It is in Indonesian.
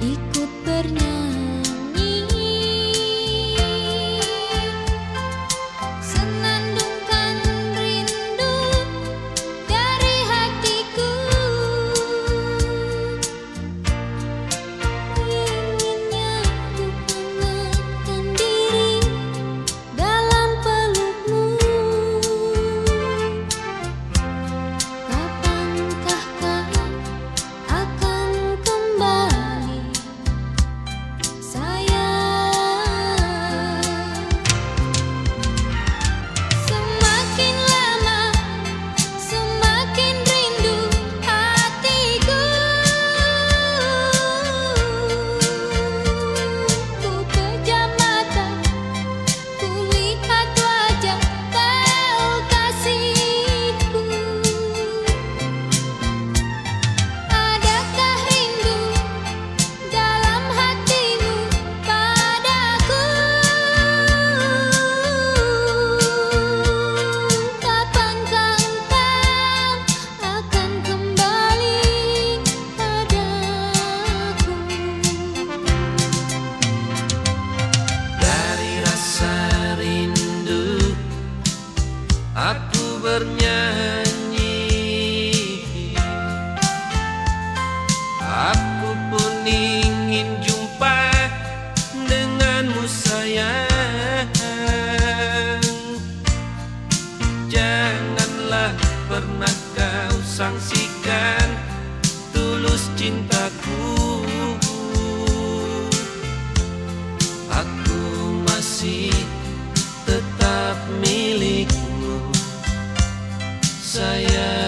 ikut bernyanyi pernah kau sangsikan tulus cintaku? Aku masih tetap milikmu. Sayang